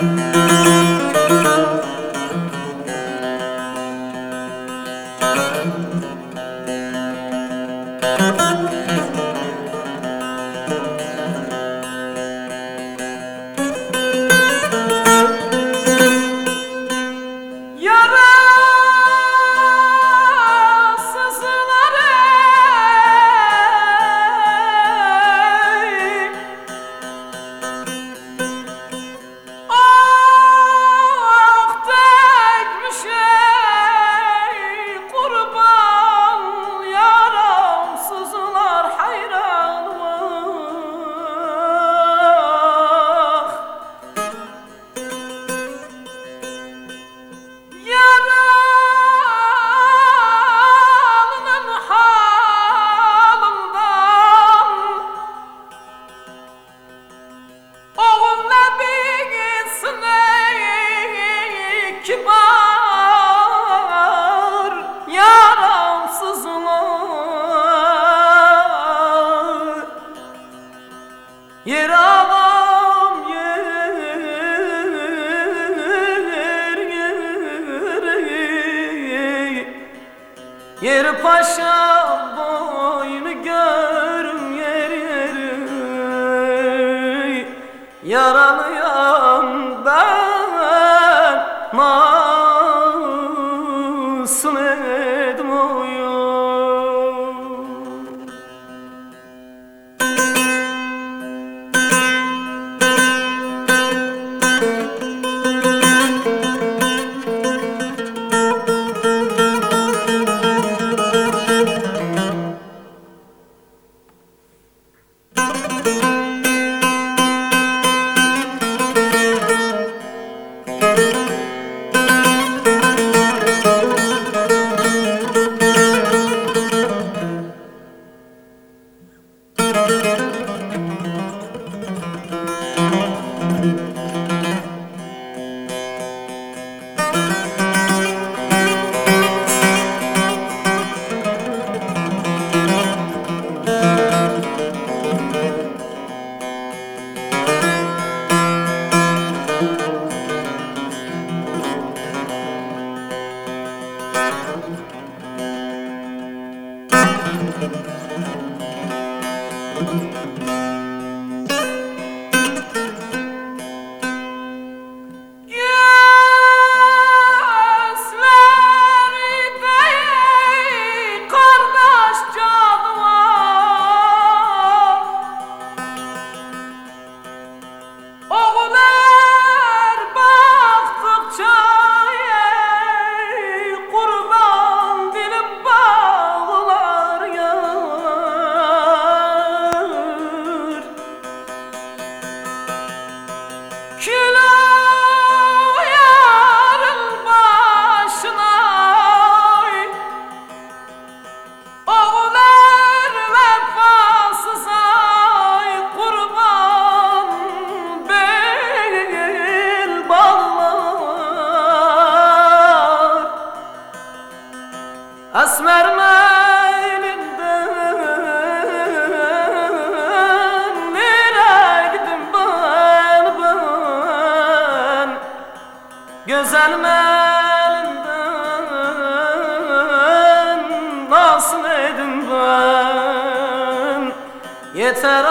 Thank you. Yeri paşa boynu görüm yer yeri. Yaralıyam ben Güzel melinden Nasıl edin ben? Yeter